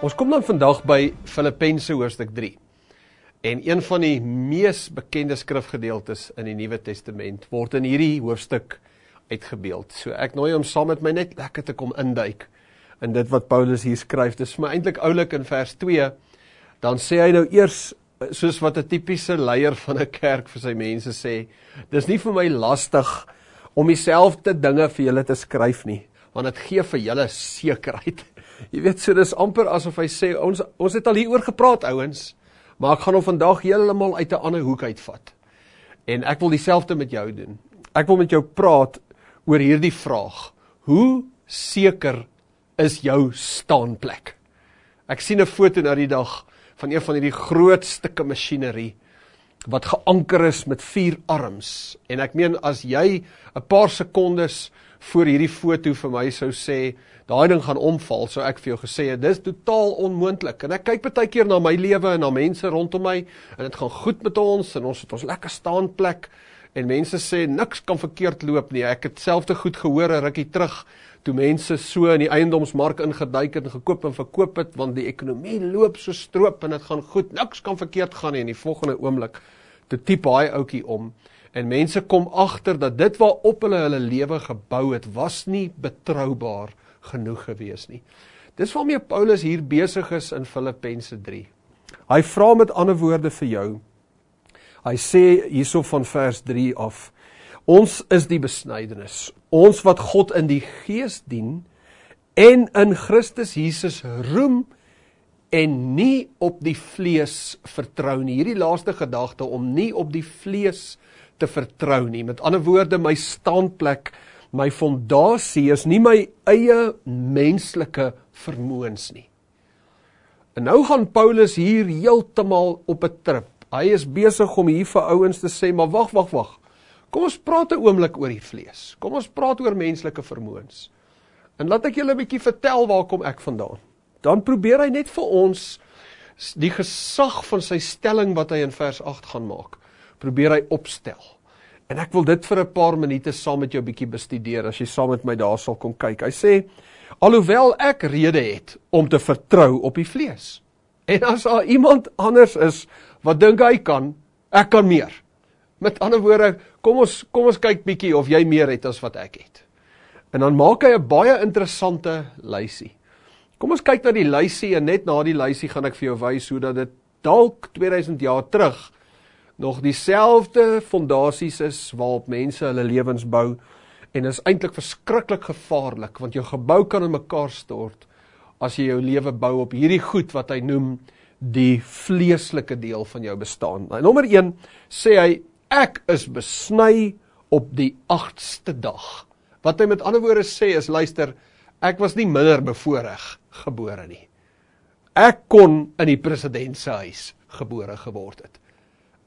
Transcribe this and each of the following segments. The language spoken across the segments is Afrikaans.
Ons kom dan vandag by Filippense hoofstuk 3. En een van die mees bekende skrifgedeeltes in die Nuwe Testament word in hierdie hoofstuk uitgebeeld. So ek nooi hom saam met my net lekker te kom induik in dit wat Paulus hier skryf. Dit is my eintlik oulik in vers 2. Dan sê hy nou eers soos wat 'n tipiese leier van 'n kerk vir sy mense sê, dis nie vir my lastig om dieselfde dinge vir julle te skryf nie, want dit gee vir julle sekerheid. Jy weet, so dis amper asof hy sê ons ons het al hieroor gepraat ouens, maar ek gaan hom vandag heeltemal uit 'n ander hoek uitvat. En ek wil dieselfde met jou doen. Ek wil met jou praat oor hierdie vraag: Hoe seker is jou staanplek? Ek sien 'n foto nou die dag van een van hierdie groot stukke masjinerie wat geanker is met vier arms. En ek meen as jy 'n paar sekondes voor hierdie foto vir my sou sê, daai ding gaan omval, sou ek vir jou gesê het, dis totaal onmoontlik. En ek kyk baie keer na my lewe en na mense rondom my en dit gaan goed met ons en ons het ons lekker staanplek en mense sê niks kan verkeerd loop nie. Ek het selfde goed gehoor 'n rukkie terug toe mense so in die eiendomsmark ingeduik het en gekoop en verkoop het want die ekonomie loop so stroop en dit gaan goed. Niks kan verkeerd gaan nie in die volgende oomblik. Toe tipe daai ouetjie om en mense kom agter dat dit waarop hulle hulle lewe gebou het was nie betroubaar genoeg gewees nie. Dis waarmee Paulus hier besig is in Filippense 3. Hy vra met ander woorde vir jou. Hy sê hierso van vers 3 af: Ons is die besnydenis. Ons wat God in die Gees dien en in Christus Jesus roem en nie op die vlees vertrou nie. Hierdie laaste gedagte om nie op die vlees te vertrou nie. Met ander woorde, my standplek my fondasie is nie my eie menslike vermoëns nie. En nou gaan Paulus hier heeltemal op 'n trip. Hy is besig om hier vir ouens te sê, maar wag, wag, wag. Kom ons praat 'n oomblik oor die vlees. Kom ons praat oor menslike vermoëns. En laat ek julle 'n bietjie vertel waar kom ek vandaan. Dan probeer hy net vir ons die gesag van sy stelling wat hy in vers 8 gaan maak, probeer hy opstel. En ek wil dit vir 'n paar minute saam met jou bietjie bestudeer as jy saam met my daar sal kom kyk. Hy sê alhoewel ek rede het om te vertrou op die vlees. En as daar iemand anders is wat dink hy kan, ek kan meer. Met ander woorde, kom ons kom ons kyk bietjie of jy meer het as wat ek het. En dan maak hy 'n baie interessante lysie. Kom ons kyk na die lysie en net na die lysie gaan ek vir jou wys hoe dat dit dalk 2000 jaar terug nog dieselfde fondasies is waarop mense hulle lewens bou en is eintlik verskriklik gevaarlik want jou gebou kan in mekaar stort as jy jou lewe bou op hierdie goed wat hy noem die vleeslike deel van jou bestaan. Nou nommer 1 sê hy ek is besny op die 8ste dag. Wat hy met ander woorde sê is luister, ek was nie minder bevoorreg gebore nie. Ek kon in die president se huis gebore geword het.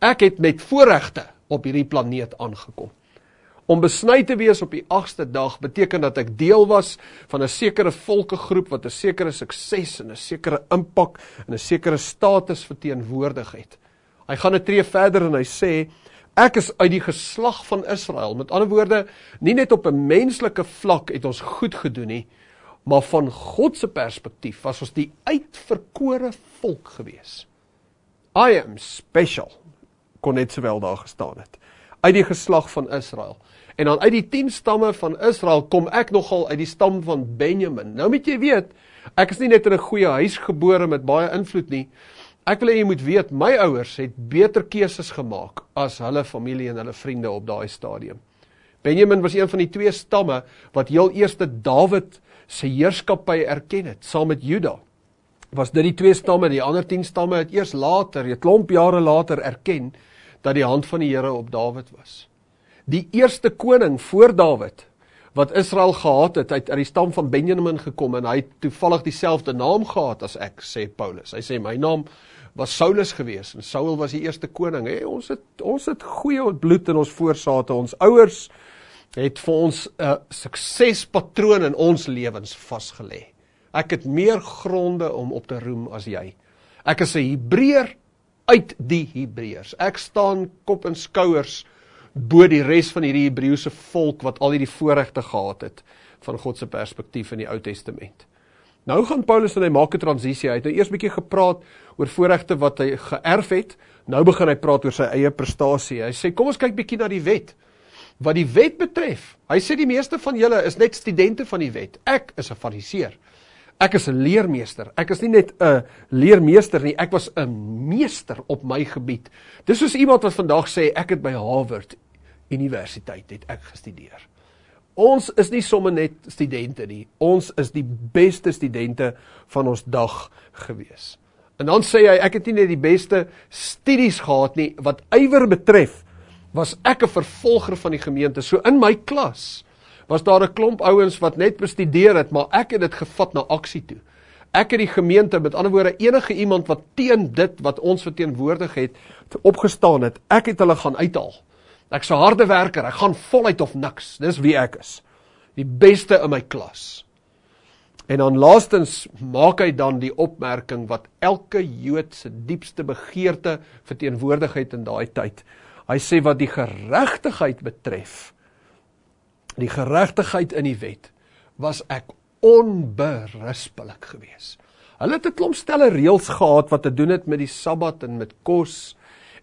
Ek het met voorregte op hierdie planeet aangekom. Om besny te wees op die 8ste dag beteken dat ek deel was van 'n sekere volkegroep wat 'n sekere sukses en 'n sekere impak en 'n sekere status verteenwoordig het. Hy gaan 'n tree verder en hy sê ek is uit die geslag van Israel. Met ander woorde, nie net op 'n menslike vlak het ons goed gedoen nie, maar van God se perspektief was ons die uitverkore volk gewees. I am special kon net sowel daar gestaan het. Uit die geslag van Israel. En dan uit die 10 stamme van Israel kom ek nogal uit die stam van Benjamin. Nou moet jy weet, ek is nie net in 'n goeie huis gebore met baie invloed nie. Ek wil hê jy moet weet, my ouers het beter keuses gemaak as hulle familie en hulle vriende op daai stadium. Benjamin was een van die twee stamme wat heel eerste Dawid se heerskappy erken het saam met Juda. Was dit die twee stamme, die ander 10 stamme het eers later, 'n klomp jare later erken dat die hand van die Here op Dawid was. Die eerste koning voor Dawid wat Israel gehad het, uit uit die stam van Benjamin gekom en hy het toevallig dieselfde naam gehad as ek, sê Paulus. Hy sê my naam was Saulus gewees en Saul was die eerste koning. Hey, ons het ons het goeie bloed in ons voorsate. Ons ouers het vir ons uh, suksespatroon in ons lewens vasgelê. Ek het meer gronde om op te roem as jy. Ek is 'n Hebreër uit die Hebreërs. Ek staan kop en skouers bo die res van hierdie Hebreëse volk wat al hierdie voorregte gehad het van God se perspektief in die Ou Testament. Nou gaan Paulus en hy maak 'n transisie. Hy het nou eers bietjie gepraat oor voorregte wat hy geërf het. Nou begin hy praat oor sy eie prestasie. Hy sê kom ons kyk bietjie na die wet. Wat die wet betref, hy sê die meeste van julle is net studente van die wet. Ek is 'n fariseer. Ek is 'n leermeester. Ek is nie net 'n leermeester nie, ek was 'n meester op my gebied. Dis soos iemand wat vandag sê ek het by Harvard Universiteit het ek gestudeer. Ons is nie sommer net studente nie. Ons is die beste studente van ons dag gewees. En dan sê hy ek het nie net die beste studies gehad nie, wat ywer betref, was ek 'n vervolger van die gemeente. So in my klas was daar 'n klomp ouens wat net bestudeer het, maar ek het dit gevat na aksie toe. Ek het die gemeente, met ander woorde, enige iemand wat teen dit wat ons verteenwoordig het, opgestaan het, ek het hulle gaan uithaal. Ek's 'n harde werker, ek gaan voluit of niks. Dis wie ek is. Die beste in my klas. En dan laastens maak hy dan die opmerking wat elke Jood se diepste begeerte verteenwoordigheid in daai tyd. Hy sê wat die geregtigheid betref, die geregtigheid in die wet, was ek onberispelik geweest. Hulle het 'n klomp stelle reëls gehad wat te doen het met die Sabbat en met kos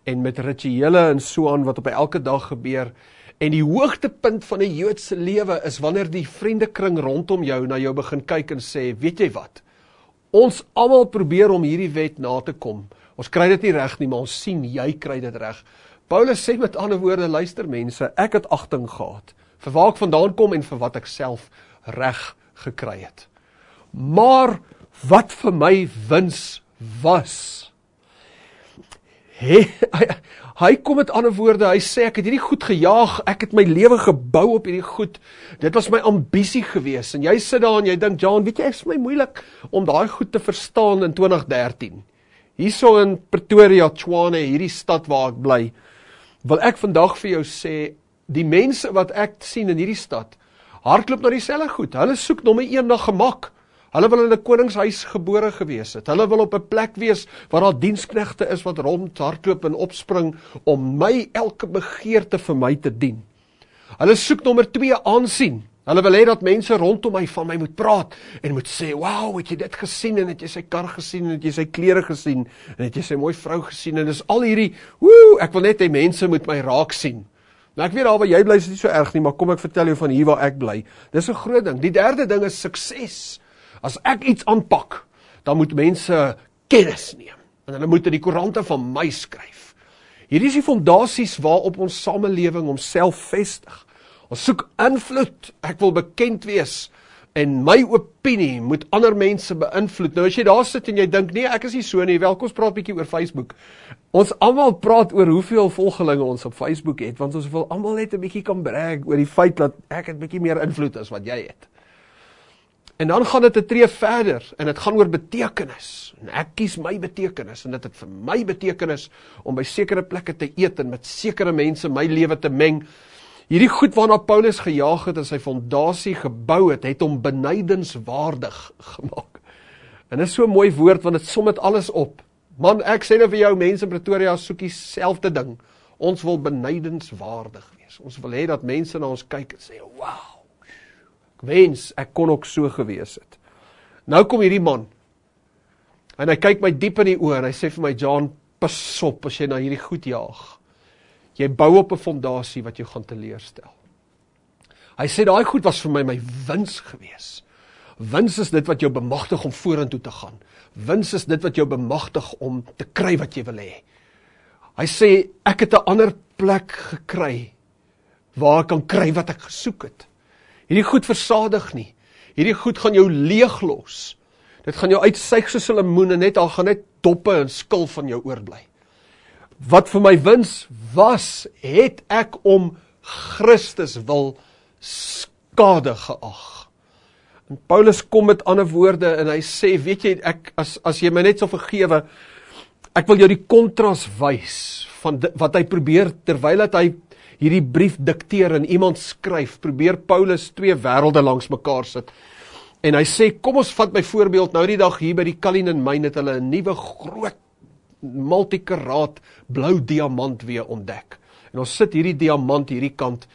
en met rituele en so aan wat op elke dag gebeur. En die hoogtepunt van 'n Joodse lewe is wanneer die vriendekring rondom jou na jou begin kyk en sê, "Weet jy wat? Ons almal probeer om hierdie wet na te kom. Ons kry dit nie reg nie, maar ons sien jy kry dit reg." Paulus sê met ander woorde, luister mense, ek het agting gehad vir waar ek vandaan kom en vir wat ek self reg gekry het. Maar wat vir my wins was, He, hy, hy kom met ander woorde, hy sê ek het hierdie goed gejaag, ek het my lewe gebou op hierdie goed. Dit was my ambisie gewees. En jy sit daar en jy dink, "Jan, weet jy, is my moeilik om daai goed te verstaan in 2013." Hierso in Pretoria, Tshwane, hierdie stad waar ek bly, wil ek vandag vir jou sê, die mense wat ek sien in hierdie stad, hardloop na dieselfde goed. Hulle soek nommer 1 na gemak. Hulle wil in 'n koningshuis gebore gewees het. Hulle wil op 'n plek wees waar daar diensknegte is wat rond hardloop en opspring om my elke begeerte vir my te dien. Hulle soek nommer 2 aansien. Hulle wil hê dat mense rondom my van my moet praat en moet sê, "Wow, het jy dit gesien en het jy sy kar gesien en het jy sy klere gesien en het jy sy mooi vrou gesien?" En dis al hierdie, "Woe, ek wil net hê mense moet my raak sien." Nou ek weet al waar jy bly is nie so erg nie, maar kom ek vertel jou van hier waar ek bly. Dis 'n groot ding. Die derde ding is sukses. As ek iets aanpak, dan moet mense kennis neem en hulle moet in die koerante van my skryf. Hierdie is die fondasies waarop ons samelewing homself vestig. Ons soek invloed. Ek wil bekend wees en my opinie moet ander mense beïnvloed. Nou as jy daar sit en jy dink nee, ek is nie so nie. Welkom ons praat bietjie oor Facebook. Ons almal praat oor hoeveel volgelinge ons op Facebook het want ons wil almal net 'n bietjie kan brag oor die feit dat ek 'n bietjie meer invloed as wat jy het. En dan gaan dit 'n tree verder en dit gaan oor betekenis. En ek kies my betekenis en dit het vir my betekenis om by sekere plekke te eet en met sekere mense my lewe te meng. Hierdie goed waarna Paulus gejaag het en sy fondasie gebou het, het hom benydenswaardig gemaak. En dit is so 'n mooi woord want dit som dit alles op. Man, ek sê nou vir jou mense in Pretoria soek dieselfde ding. Ons wil benydenswaardig wees. Ons wil hê dat mense na ons kyk en sê, "Wow." Ek wens ek kon ook so gewees het. Nou kom hierdie man. En hy kyk my diep in die oë en hy sê vir my John, pas op as jy na hierdie goed jaag. Jy bou op 'n fondasie wat jou gaan teleurstel. Hy sê daai goed was vir my my wins gewees. Wins is dit wat jou bemagtig om vorentoe te gaan. Wins is dit wat jou bemagtig om te kry wat jy wil hê. Hy sê ek het 'n ander plek gekry waar ek kan kry wat ek gesoek het. Hierdie goed versadig nie. Hierdie goed gaan jou leeglos. Dit gaan jou uitsuig soos 'n lemoen en net al gaan net doppe en skil van jou oorbly. Wat vir my wins was, het ek om Christus wil skade geag. En Paulus kom met ander woorde en hy sê, weet jy, ek as as jy my net sou vergewe, ek wil jou die kontras wys van dit, wat hy probeer terwyl hy hierdie brief dikteer en iemand skryf, probeer Paulus twee wêrelde langs mekaar sit. En hy sê, kom ons vat byvoorbeeld nou die dag hier by die Kalinin myn het hulle 'n nuwe groot multikaraat blou diamant weer ontdek. En ons sit hierdie diamant hierdie kant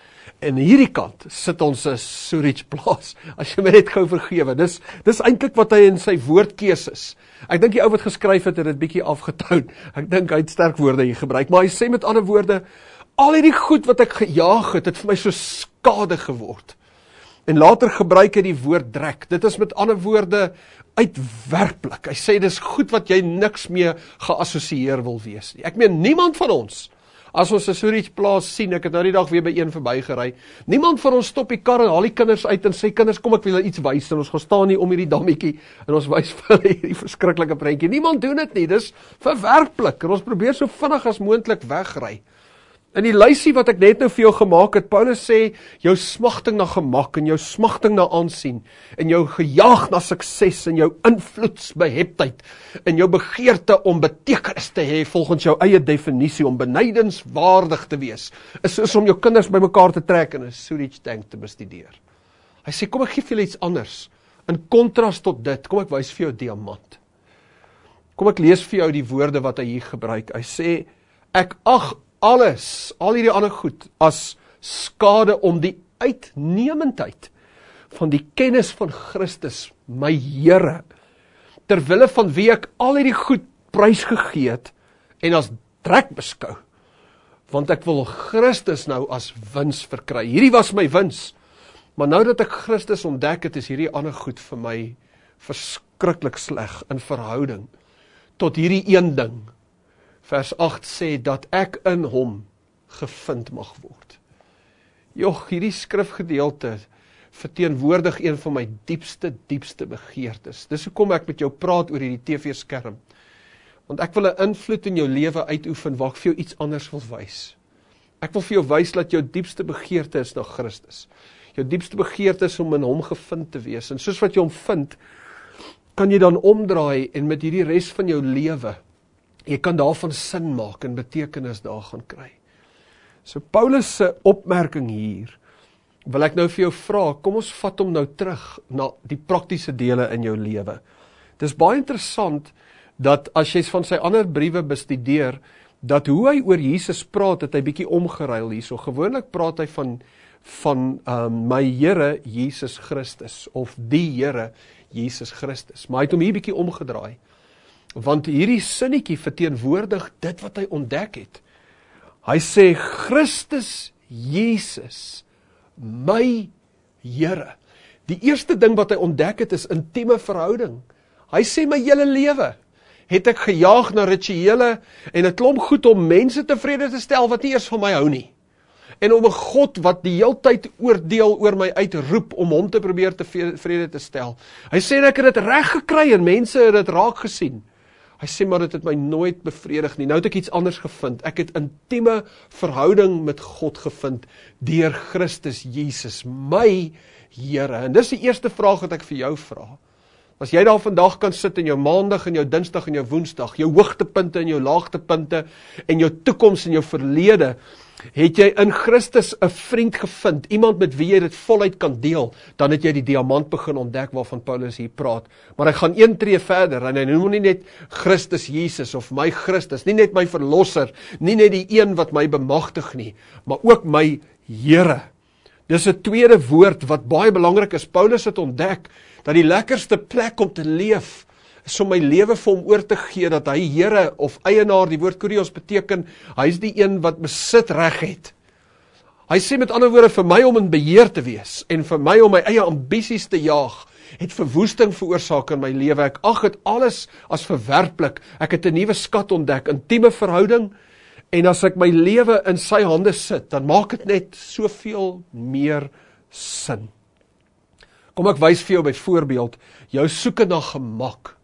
en hierdie kant sit ons 'n Surich plaas. As jy my net gou vergewe. Dis dis eintlik wat hy in sy woordkeuse is. Ek dink die ou wat geskryf het het dit bietjie afgetou. Ek dink hy het sterk woorde hier gebruik, maar hy sê met ander woorde al hierdie goed wat ek gejaag het, het vir my so skade geword. En later gebruik hy die woord drek. Dit is met ander woorde uitwerklik. Hy sê dis goed wat jy niks mee geassosieer wil wees. Ek meen niemand van ons As ons 'n Surich plaas sien, ek het nou die dag weer by een verbygery. Niemand van ons stop die kar en haal die kinders uit en sê kinders, kom ek wil iets wys en ons gaan staan hier om hierdie dammetjie en ons wys vir hulle hierdie verskriklike prentjie. Niemand doen dit nie. Dis verwerplik. En ons probeer so vinnig as moontlik wegry. In die lysie wat ek net nou vir jou gemaak het, Paulus sê jou smagting na gemak en jou smagting na aansien en jou gejaag na sukses en jou invloedsbeheptheid en jou begeerte om betekenis te hê volgens jou eie definisie om benydenswaardig te wees is soos om jou kinders bymekaar te trek en 'n Surich tank te bestudeer. Hy sê kom ek gee vir julle iets anders in kontras tot dit. Kom ek wys vir jou diamant. Kom ek lees vir jou die woorde wat hy hier gebruik. Hy sê ek ag alles, al hierdie ander goed as skade om die uitnemendheid van die kennis van Christus, my Here, ter wille van wie ek al hierdie goed prys gegee het en as trek beskou. Want ek wil Christus nou as wins verkry. Hierdie was my wins. Maar nou dat ek Christus ontdek het, is hierdie ander goed vir my verskriklik sleg in verhouding tot hierdie een ding vers 8 sê dat ek in hom gevind mag word. Jog, hierdie skrifgedeelte verteenwoordig een van my diepste diepste begeertes. Dis hoekom ek met jou praat oor hierdie TV-skerm. Want ek wil 'n invloed in jou lewe uitoefen waar ek vir jou iets anders wil wys. Ek wil vir jou wys dat jou diepste begeerte is na Christus. Jou diepste begeerte is om in hom gevind te wees en soos wat jy hom vind, kan jy dan omdraai en met hierdie res van jou lewe jy kan daarvan sin maak en betekenis daar gaan kry. So Paulus opmerking hier wil ek nou vir jou vra, kom ons vat hom nou terug na die praktiese dele in jou lewe. Dis baie interessant dat as jy van sy ander briewe bestudeer, dat hoe hy oor Jesus praat, het hy bietjie omgeruil hierso. Gewoonlik praat hy van van um, my Here Jesus Christus of die Here Jesus Christus. Maar hy het hom hier bietjie omgedraai want hierdie sinnetjie verteenwoordig dit wat hy ontdek het. Hy sê Christus Jesus my Here. Die eerste ding wat hy ontdek het is intieme verhouding. Hy sê my hele lewe het ek gejaag na rituele en 'n klomp goed om mense tevrede te stel wat nie eers van my hou nie. En om 'n God wat die heeltyd oordeel oor my uitroep om hom te probeer tevrede te stel. Hy sê ek het dit reg gekry en mense het dit raak gesien. Hy sê maar dit het my nooit bevredig nie. Nou het ek iets anders gevind. Ek het intieme verhouding met God gevind deur Christus Jesus, my Here. En dis die eerste vraag wat ek vir jou vra. As jy daar vandag kan sit in jou maandag en jou dinsdag en jou woensdag, jou hoogtepunte en jou laagtepunte en jou toekoms en jou verlede, het jy in Christus 'n vriend gevind, iemand met wie jy dit voluit kan deel, dan het jy die diamant begin ontdek waarvan Paulus hier praat. Maar hy gaan een tree verder en hy noem nie net Christus Jesus of my Christus, nie net my verlosser, nie net die een wat my bemagtig nie, maar ook my Here. Dis 'n tweede woord wat baie belangrik is. Paulus het ontdek dat die lekkerste plek om te leef is om my lewe vir hom oor te gee dat hy Here of eienaar, die woord kurios beteken, hy is die een wat besit reg het. Hy sê met ander woorde vir my om in beheer te wees en vir my om my eie ambisies te jaag, het verwoesting veroorsaak in my lewe. Ek ag dit alles as verwerplik. Ek het 'n nuwe skat ontdek, intieme verhouding en as ek my lewe in sy hande sit, dan maak dit net soveel meer sin. Kom ek wys vir jou byvoorbeeld jou soeke na gemak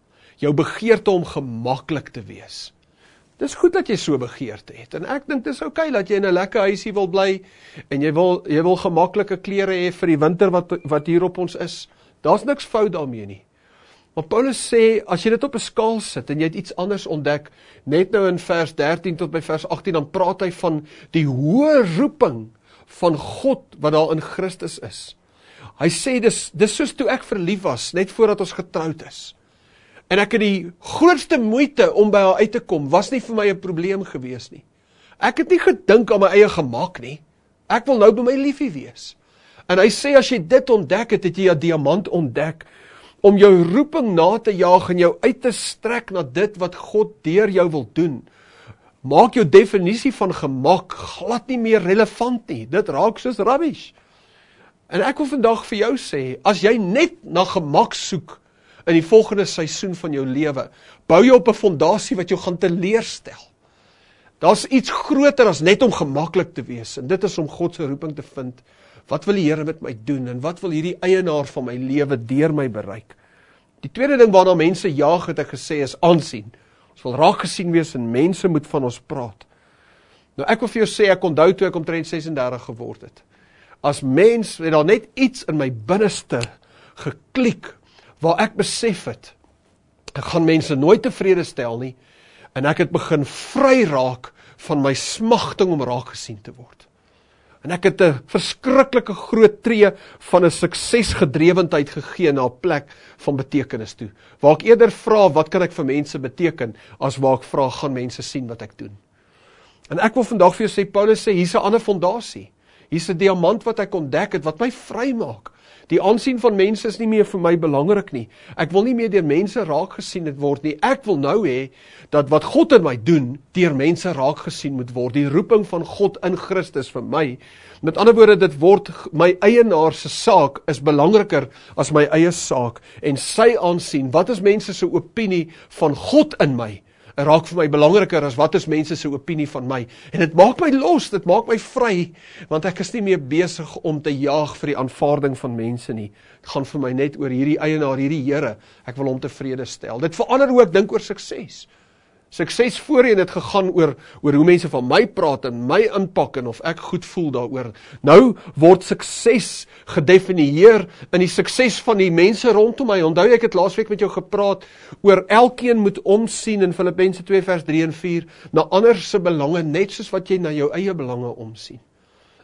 jou begeerte om gemaklik te wees. Dis goed dat jy so begeerte het en ek dink dis oukei okay dat jy in 'n lekker huisie wil bly en jy wil jy wil gemaklike klere hê vir die winter wat wat hier op ons is. Daar's niks fout daarmee nie. Maar Paulus sê as jy dit op 'n skaal sit en jy het iets anders ontdek, net nou in vers 13 tot by vers 18 dan praat hy van die hoë roeping van God wat daar in Christus is. Hy sê dis dis soos toe ek verlief was net voordat ons getroud is. En ek het die grootste moeite om by haar uit te kom, was nie vir my 'n probleem gewees nie. Ek het nie gedink aan my eie gemak nie. Ek wil nou by my liefie wees. En hy sê as jy dit ontdek het, het jy 'n diamant ontdek om jou roeping na te jaag en jou uit te strek na dit wat God deur jou wil doen. Maak jou definisie van gemak glad nie meer relevant nie. Dit raak soos rubbish. En ek wil vandag vir jou sê, as jy net na gemak soek in die volgende seisoen van jou lewe, bou jy op 'n fondasie wat jou gaan teleurstel. Daar's iets groter as net om gemaklik te wees en dit is om God se roeping te vind. Wat wil die Here met my doen en wat wil hierdie eienaar van my lewe deur my bereik? Die tweede ding waarna mense jaag het ek gesê is aansien. Ons wil raak gesien wees en mense moet van ons praat. Nou ek wil vir jou sê ek onthou toe ek omtrent 36 geword het. As mens het daar net iets in my binneste geklik waar ek besef het ek gaan mense nooit tevrede stel nie en ek het begin vry raak van my smagting om raak gesien te word. En ek het 'n verskriklike groot tree van 'n suksesgedrewendheid gegee na plek van betekenis toe. Waar ek eerder vra wat kan ek vir mense beteken as waar ek vra gaan mense sien wat ek doen. En ek wil vandag vir jou sê Paulus sê hier's 'n ander fondasie. Hier's 'n diamant wat ek ontdek het wat my vrymaak. Die aansien van mense is nie meer vir my belangrik nie. Ek wil nie meer deur mense raak gesien het word nie. Ek wil nou hê dat wat God in my doen, deur mense raak gesien moet word. Die roeping van God in Christus vir my. Met ander woorde, dit word my eienaar se saak is belangriker as my eie saak en sy aansien. Wat is mense se opinie van God in my? Raak vir my belangriker as wat is mense se opinie van my. En dit maak my los, dit maak my vry, want ek is nie meer besig om te jaag vir die aanvaarding van mense nie. Dit gaan vir my net oor hierdie eienaar, hierdie Here. Ek wil hom tevrede stel. Dit verander hoe ek dink oor sukses. Sukses voorheen het gegaan oor oor hoe mense van my praat en my impak en of ek goed voel daaroor. Nou word sukses gedefinieer in die sukses van die mense rondom my. Onthou ek het laasweek met jou gepraat oor elkeen moet omsien in Filippense 2 vers 3 en 4 na ander se belange net soos wat jy na jou eie belange omsien.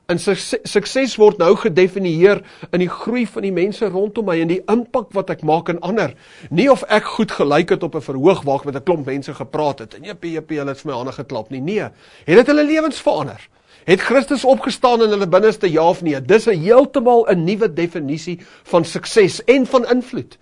En sukses word nou gedefinieer in die groei van die mense rondom my en die impak wat ek maak in ander. Nie of ek goed gelyk het op 'n verhoog waar ek met 'n klomp mense gepraat het en jep jep hulle het vir my hande geklap nie. Nee, het dit hulle lewens verander? Het Christus opgestaan in hulle binneste ja of nee? Dis 'n heeltemal 'n nuwe definisie van sukses en van invloed.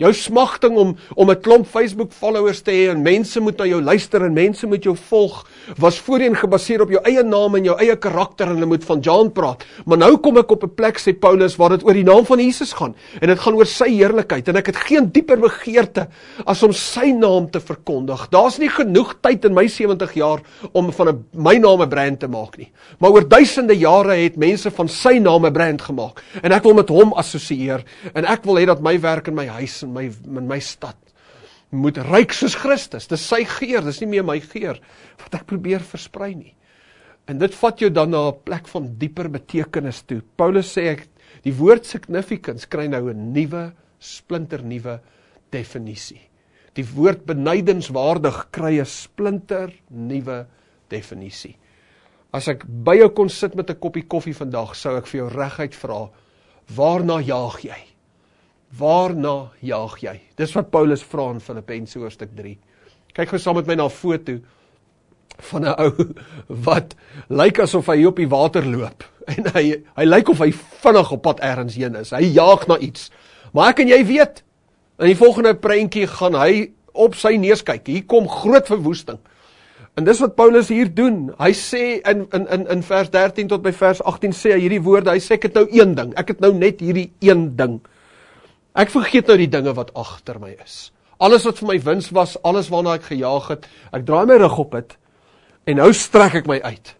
Jou smagting om om 'n klomp Facebook followers te hê en mense moet na jou luister en mense moet jou volg was voorheen gebaseer op jou eie naam en jou eie karakter en hulle moet van Jan praat. Maar nou kom ek op 'n plek sê Paulus waar dit oor die naam van Jesus gaan en dit gaan oor sy heerlikheid en ek het geen dieper begeerte as om sy naam te verkondig. Daar's nie genoeg tyd in my 70 jaar om van 'n my naam 'n brand te maak nie. Maar oor duisende jare het mense van sy naam 'n brand gemaak en ek wil met hom assosieer en ek wil hê dat my werk in my huis in my in my stad moet ryk soos Christus. Dis sy geur, dis nie meer my geur wat ek probeer versprei nie. En dit vat jou dan na plek van dieper betekenis toe. Paulus sê ek die woord significance kry nou 'n nuwe splinter nuwe definisie. Die woord benydenswaardig kry 'n splinter nuwe definisie. As ek by jou kon sit met 'n koppie koffie vandag, sou ek vir jou reguit vra: "Waarna jaag jy?" Waarna jaag jy? Dis wat Paulus vra in Filippense hoofstuk 3. Kyk gou saam met my na 'n foto van 'n ou wat lyk asof hy op die water loop en hy hy lyk of hy vinnig op pad ergens heen is. Hy jaag na iets. Maar ek en jy weet, in die volgende prentjie gaan hy op sy neus kyk. Hier kom groot verwoesting. En dis wat Paulus hier doen. Hy sê in in in in vers 13 tot by vers 18 sê hy hierdie woorde. Hy sê ek het nou een ding. Ek het nou net hierdie een ding. Ek vergeet nou die dinge wat agter my is. Alles wat vir my wins was, alles waarna ek gejaag het, ek draai my rug op dit en nou strek ek my uit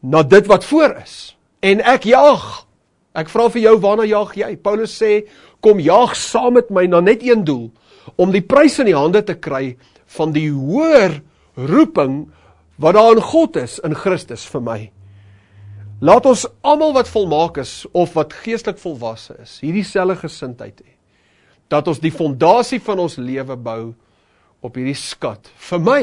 na dit wat voor is. En ek jaag. Ek vra vir jou waarna jaag jy? Paulus sê, kom jaag saam met my na net een doel, om die prys in die hande te kry van die hoër roeping wat daar in God is in Christus vir my. Laat ons almal wat volmaak is of wat geestelik volwasse is, hierdie selfe gesindheid hê. Dat ons die fondasie van ons lewe bou op hierdie skat. Vir my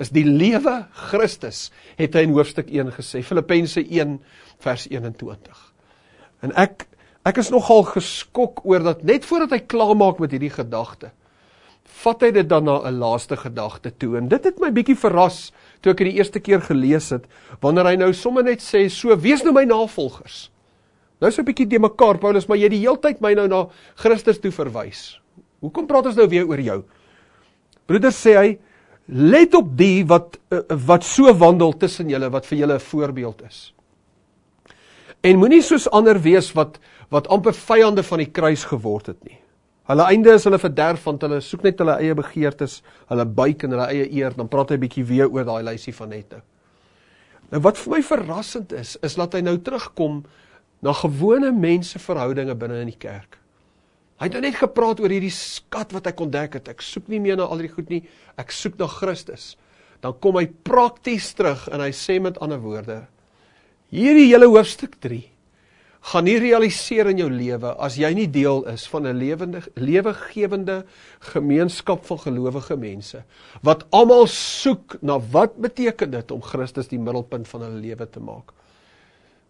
is die lewe Christus, het hy in hoofstuk 1 gesê, Filippense 1 vers 21. En ek ek is nogal geskok oor dat net voordat hy klaar maak met hierdie gedagte, vat hy dit dan na 'n laaste gedagte toe. En dit het my bietjie verras toe ek die eerste keer gelees het, wanneer hy nou sommer net sê, "So wees nou my navolgers." Nou so bietjie de mekaar Paulus, maar jy die heeltyd my nou na Christus toe verwys. Hoekom praat ons nou weer oor jou? Broeder sê hy, let op die wat uh, wat so wandel tussen julle wat vir julle 'n voorbeeld is. En moenie soos ander wees wat wat amper vyande van die kruis geword het nie. Hulle einde is hulle verderf want hulle soek net hulle eie begeertes, hulle buik en hulle eie eer, dan praat hy bietjie weer oor daai lysie van net nou. Nou wat vir my verrassend is, is dat hy nou terugkom na gewone mense verhoudinge binne in die kerk. Hy het nou net gepraat oor hierdie skat wat ek ontdek het. Ek soek nie meer na al die goed nie, ek soek na Christus. Dan kom hy prakties terug en hy sê met ander woorde, hierdie hele hoofstuk 3 gaan nie realiseer in jou lewe as jy nie deel is van 'n lewende lewegewende gemeenskap van gelowige mense wat almal soek na wat beteken dit om Christus die middelpunt van hulle lewe te maak.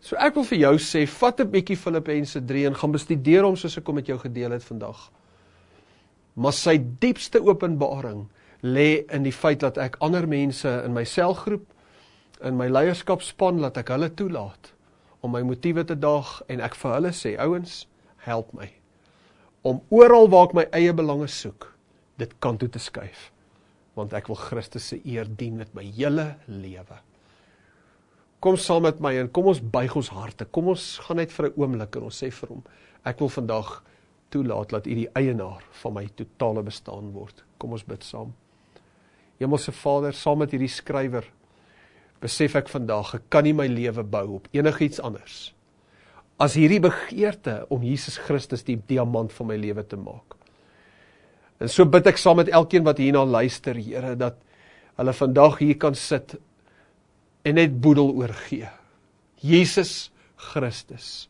So ek wil vir jou sê, vat 'n bietjie Filippense 3 en gaan bestudeer hom soos ek hom met jou gedeel het vandag. Maar sy diepste openbaring lê in die feit dat ek ander mense in my selgroep in my leierskapspan laat ek hulle toelaat om my motiewe te daag en ek vir hulle sê, ouens, help my om oral waar ek my eie belange soek, dit kan toe te skuif, want ek wil Christus se eer dien met my hele lewe. Kom saam met my en kom ons buig ons harte. Kom ons gaan net vir 'n oomblik en ons sê vir hom, ek wil vandag toelaat dat U die eienaar van my totale bestaan word. Kom ons bid saam. Hemelse Vader, saam met hierdie skrywer besef ek vandag, ek kan nie my lewe bou op enigiets anders as hierdie begeerte om Jesus Christus die diamant van my lewe te maak. En so bid ek saam met elkeen wat hierna luister, Here, dat hulle vandag hier kan sit en net boedel oorgee. Jesus Christus,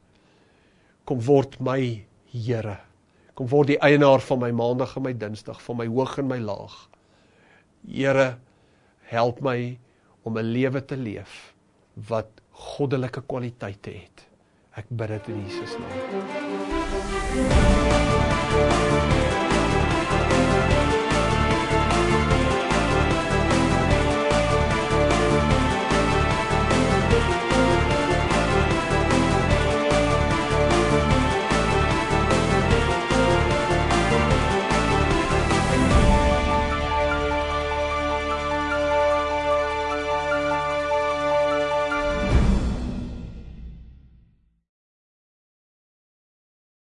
kom word my Here. Kom word die eienaar van my maandag en my dinsdag, van my hoog en my laag. Here, help my om 'n lewe te leef wat goddelike kwaliteite het. Ek bid dit in Jesus naam.